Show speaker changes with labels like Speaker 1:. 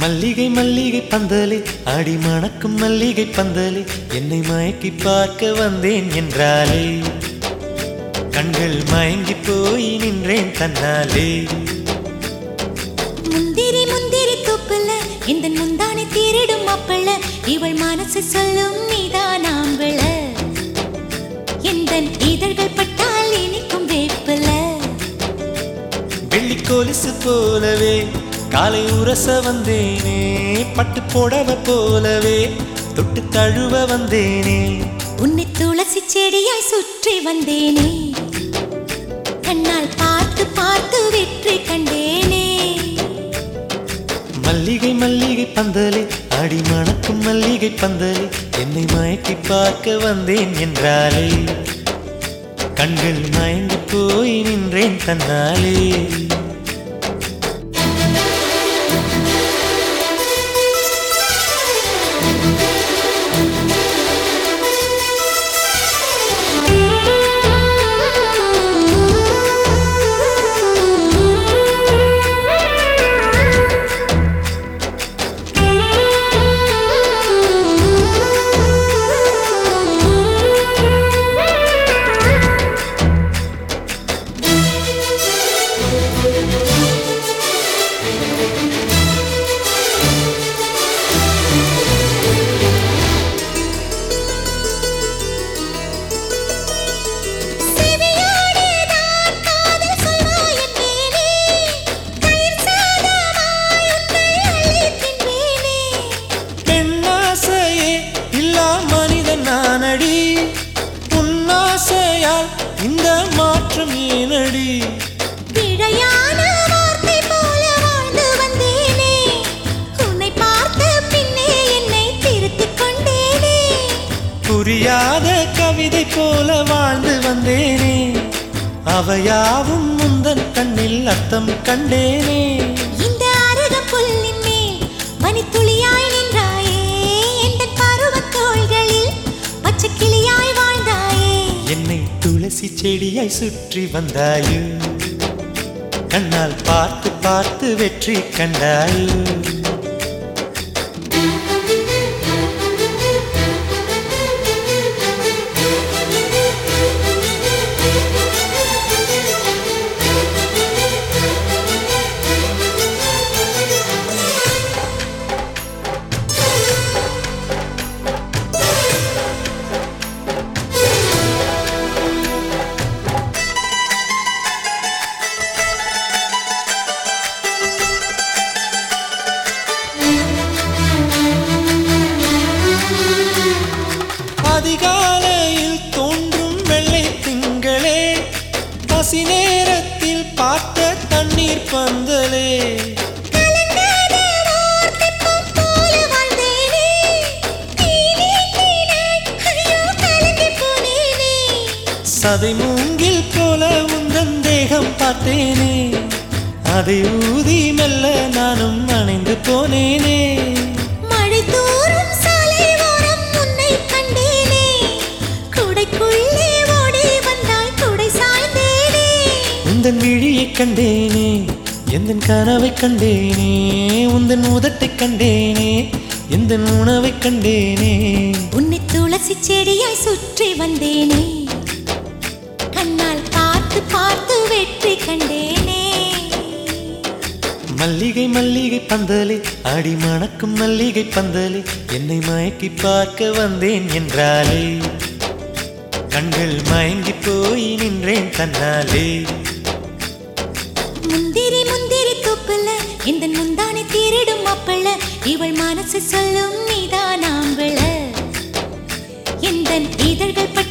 Speaker 1: மல்லிகை மல்லிகை பந்தலே அடி மணக்கும் மல்லிகை பந்தலே என்னை மயக்கி பார்க்க வந்தேன் என்றாலே. கண்கள் மயங்கி போய் நின்றேன் தன்னாலே.
Speaker 2: முந்திரி முந்திரி தூப்புல இந்த முந்தானை திருடும் மாப்பிள்ள இவள் மனசு சொல்லும் நீதான் ஆம்பள. எந்த இதழ்கள் பட்டால் இனிக்கும் வேப்பில.
Speaker 1: வெள்ளி கொலுசு போலவே காலை உரச வந்தேனே பட்டு புடவ போலவே தொட்டு தழுவ வந்தேனே.
Speaker 2: உன்னை துளசி செடியாய் சுற்றி வந்தேனே. கண்ணால் பார்த்து பார்த்து வெற்றி கண்டேனே.
Speaker 1: மல்லிகை மல்லிகை பந்தலே அடி மணக்கும் மல்லிகை பந்தலே என்னை மயக்கி பார்க்க வந்தேன் என்றாலே. கண்கள் மயங்கி போய் நின்றேன் தன்னாலே. இந்த மாற்றம் ஏனடி?
Speaker 2: பிழையான வார்த்தை போல வாழ்ந்து வந்தேனே. உன்னை பார்த்த பின்னே என்னை திருத்திக் கொண்டேனே.
Speaker 1: புரியாத கவிதை போல வாழ்ந்து வந்தேனே. அவையாவும் முந்தன் கண்ணில் அர்த்தம் கண்டேனே.
Speaker 2: இந்த அருக புல்லின் மேல் பனித்துளியாய்
Speaker 1: துளசி செடியை சுற்றி வந்தாயோ. கண்ணால் பார்த்து பார்த்து வெற்றி கண்டாயோ. கண்ணீர் பந்தலே. சதை மூங்கில் போல உந்தன் தேகம் பார்த்தேனே. அதை ஊதி மெல்ல நானும் அணைந்து போனேனே. விழியை கண்டேனே எந்தன் கனவை கண்டேனே உந்தன் உதட்டை கண்டேனே எந்தன் உணவை கண்டேனே.
Speaker 2: உன்னை துளசி செடியாய் சுற்றி வந்தேனே கண்ணால் பார்த்து பார்த்து வெற்றி கண்டேனே.
Speaker 1: மல்லிகை மல்லிகை பந்தலே அடி மணக்கும் மல்லிகை பந்தலே என்னை மயக்கி பார்க்க வந்தேன் என்றாலே கண்கள் மயங்கி போய் நின்றேன் தன்னாலே.
Speaker 2: இந்த முந்தானை திருடும் அப்பள இவள் மனசு சொல்லும் நீதான் ஆம்பள இதழ்கள் பற்றி